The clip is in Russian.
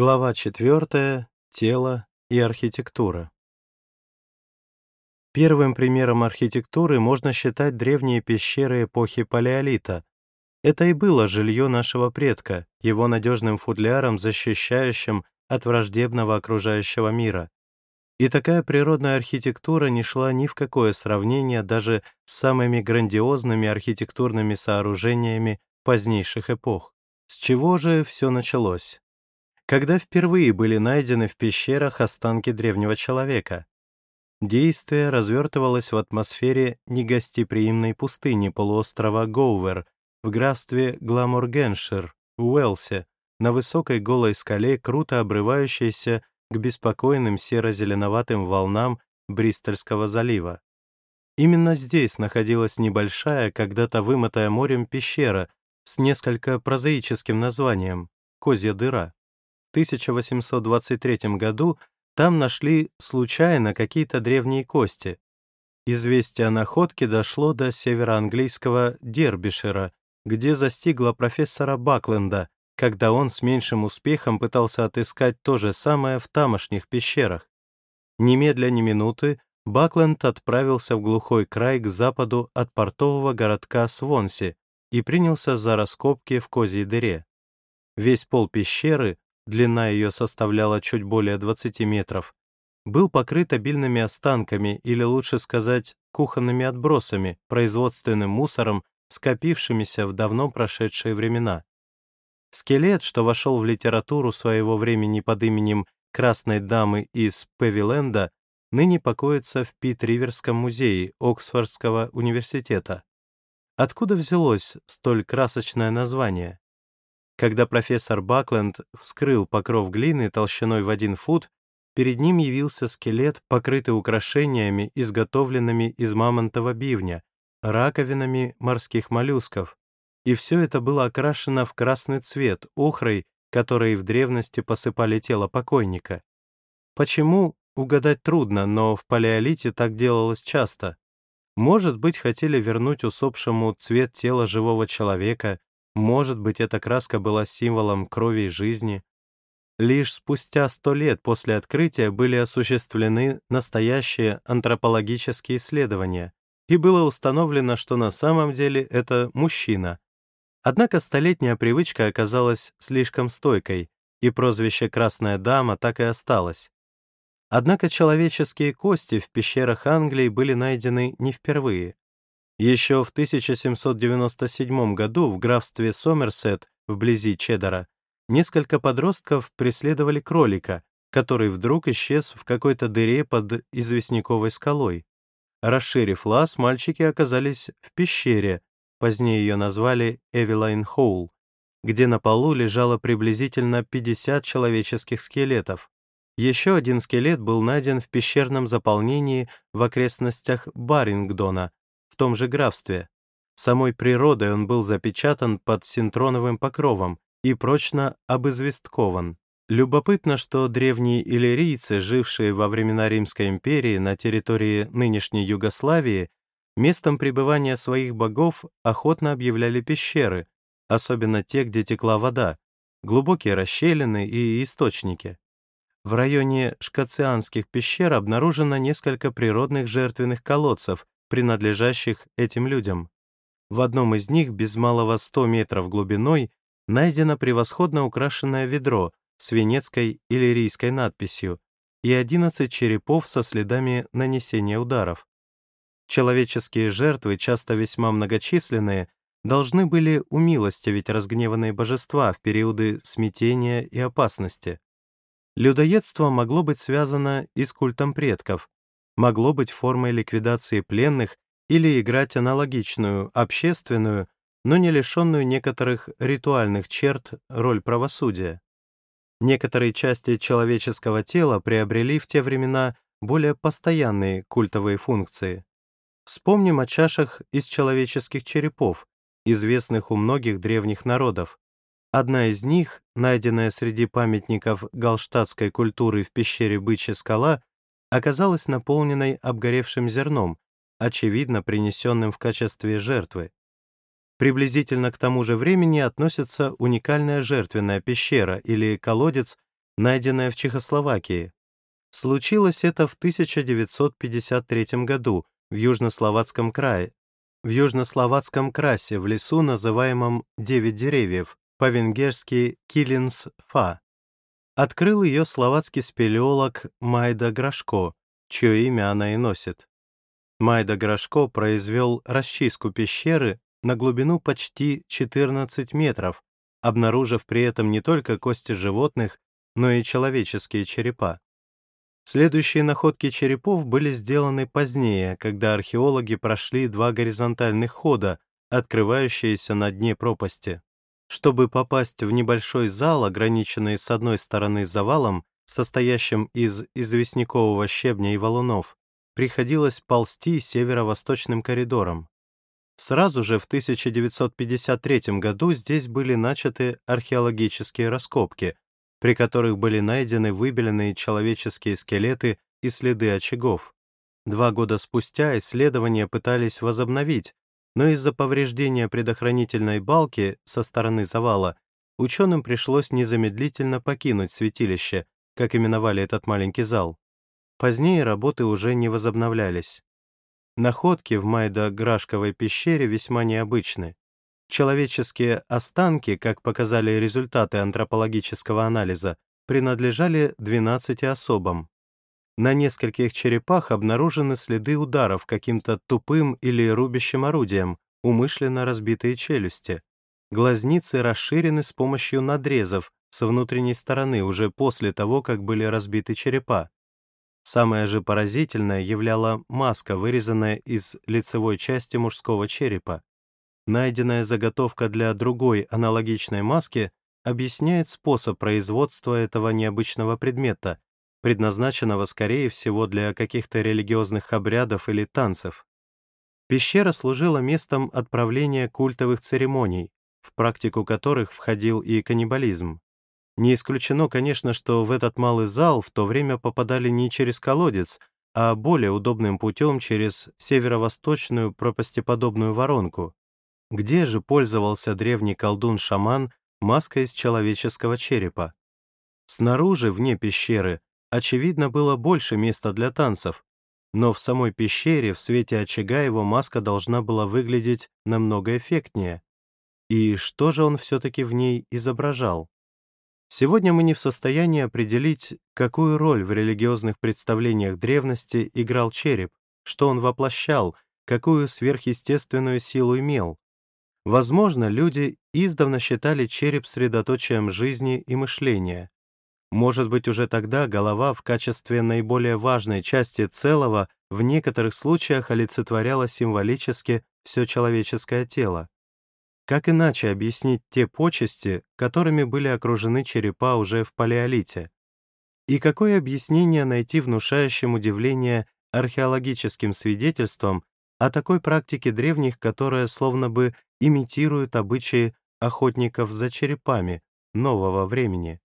Глава 4. Тело и архитектура. Первым примером архитектуры можно считать древние пещеры эпохи Палеолита. Это и было жилье нашего предка, его надежным футляром, защищающим от враждебного окружающего мира. И такая природная архитектура не шла ни в какое сравнение даже с самыми грандиозными архитектурными сооружениями позднейших эпох. С чего же все началось? Когда впервые были найдены в пещерах останки древнего человека. Действие развертывалось в атмосфере негостеприимной пустыни полуострова Гоувер в графстве Гламоргеншир Уэльсе, на высокой голой скале, круто обрывающейся к беспокойным серо-зеленоватым волнам Бристольского залива. Именно здесь находилась небольшая, когда-то вымытая морем пещера с несколько прозаическим названием — «Козья дыра». 1823 году там нашли случайно какие-то древние кости. Известие о находке дошло до североанглийского Дербишера, где застигло профессора Бакленда, когда он с меньшим успехом пытался отыскать то же самое в тамошних пещерах. Немедля ни минуты Бакленд отправился в глухой край к западу от портового городка Свонси и принялся за раскопки в козьей дыре. Весь пол пещеры длина ее составляла чуть более 20 метров, был покрыт обильными останками, или лучше сказать, кухонными отбросами, производственным мусором, скопившимися в давно прошедшие времена. Скелет, что вошел в литературу своего времени под именем «Красной дамы» из Певиленда, ныне покоится в Пит-Риверском музее Оксфордского университета. Откуда взялось столь красочное название? Когда профессор Бакленд вскрыл покров глины толщиной в один фут, перед ним явился скелет, покрытый украшениями, изготовленными из мамонтового бивня, раковинами морских моллюсков. И все это было окрашено в красный цвет, охрой, которой в древности посыпали тело покойника. Почему, угадать трудно, но в палеолите так делалось часто. Может быть, хотели вернуть усопшему цвет тела живого человека, может быть, эта краска была символом крови и жизни. Лишь спустя сто лет после открытия были осуществлены настоящие антропологические исследования, и было установлено, что на самом деле это мужчина. Однако столетняя привычка оказалась слишком стойкой, и прозвище «Красная дама» так и осталось. Однако человеческие кости в пещерах Англии были найдены не впервые. Еще в 1797 году в графстве Сомерсет, вблизи Чеддера, несколько подростков преследовали кролика, который вдруг исчез в какой-то дыре под известняковой скалой. Расширив лаз, мальчики оказались в пещере, позднее ее назвали Эвелайн Хоул, где на полу лежало приблизительно 50 человеческих скелетов. Еще один скелет был найден в пещерном заполнении в окрестностях Барингдона, том же графстве. Самой природой он был запечатан под синтроновым покровом и прочно обызвесткован. Любопытно, что древние иллирийцы, жившие во времена Римской империи на территории нынешней Югославии, местом пребывания своих богов охотно объявляли пещеры, особенно те, где текла вода, глубокие расщелины и источники. В районе Шкацианских пещер обнаружено несколько природных жертвенных колодцев, принадлежащих этим людям. В одном из них, без малого 100 метров глубиной, найдено превосходно украшенное ведро с венецкой иллирийской надписью и 11 черепов со следами нанесения ударов. Человеческие жертвы, часто весьма многочисленные, должны были умилостивить разгневанные божества в периоды смятения и опасности. Людоедство могло быть связано и с культом предков, могло быть формой ликвидации пленных или играть аналогичную, общественную, но не лишенную некоторых ритуальных черт роль правосудия. Некоторые части человеческого тела приобрели в те времена более постоянные культовые функции. Вспомним о чашах из человеческих черепов, известных у многих древних народов. Одна из них, найденная среди памятников галштадтской культуры в пещере Бычья скала, оказалась наполненной обгоревшим зерном, очевидно принесенным в качестве жертвы. Приблизительно к тому же времени относится уникальная жертвенная пещера или колодец, найденное в Чехословакии. Случилось это в 1953 году в Южнословацком крае, в Южнословацком красе, в лесу, называемом «Девять деревьев», по-венгерски «Килинс-Фа». Открыл ее словацкий спелеолог Майда Грашко, чье имя она и носит. Майда Грашко произвел расчистку пещеры на глубину почти 14 метров, обнаружив при этом не только кости животных, но и человеческие черепа. Следующие находки черепов были сделаны позднее, когда археологи прошли два горизонтальных хода, открывающиеся на дне пропасти. Чтобы попасть в небольшой зал, ограниченный с одной стороны завалом, состоящим из известнякового щебня и валунов, приходилось ползти северо-восточным коридором. Сразу же в 1953 году здесь были начаты археологические раскопки, при которых были найдены выбеленные человеческие скелеты и следы очагов. Два года спустя исследования пытались возобновить, но из-за повреждения предохранительной балки со стороны завала ученым пришлось незамедлительно покинуть святилище, как именовали этот маленький зал. Позднее работы уже не возобновлялись. Находки в Майда-Грашковой пещере весьма необычны. Человеческие останки, как показали результаты антропологического анализа, принадлежали 12 особам. На нескольких черепах обнаружены следы ударов каким-то тупым или рубящим орудием, умышленно разбитые челюсти. Глазницы расширены с помощью надрезов с внутренней стороны уже после того, как были разбиты черепа. Самое же поразительное являла маска, вырезанная из лицевой части мужского черепа. Найденная заготовка для другой аналогичной маски объясняет способ производства этого необычного предмета, предназначенного, скорее всего, для каких-то религиозных обрядов или танцев. Пещера служила местом отправления культовых церемоний, в практику которых входил и каннибализм. Не исключено, конечно, что в этот малый зал в то время попадали не через колодец, а более удобным путем через северо-восточную пропастеподобную воронку. Где же пользовался древний колдун-шаман маской из человеческого черепа? Снаружи, вне пещеры, очевидно, было больше места для танцев, но в самой пещере в свете очага его маска должна была выглядеть намного эффектнее. И что же он все-таки в ней изображал? Сегодня мы не в состоянии определить, какую роль в религиозных представлениях древности играл череп, что он воплощал, какую сверхъестественную силу имел. Возможно, люди издавна считали череп средоточием жизни и мышления. Может быть, уже тогда голова в качестве наиболее важной части целого в некоторых случаях олицетворяла символически все человеческое тело. Как иначе объяснить те почести, которыми были окружены черепа уже в палеолите? И какое объяснение найти внушающим удивление археологическим свидетельствам о такой практике древних, которая словно бы имитирует обычаи охотников за черепами нового времени.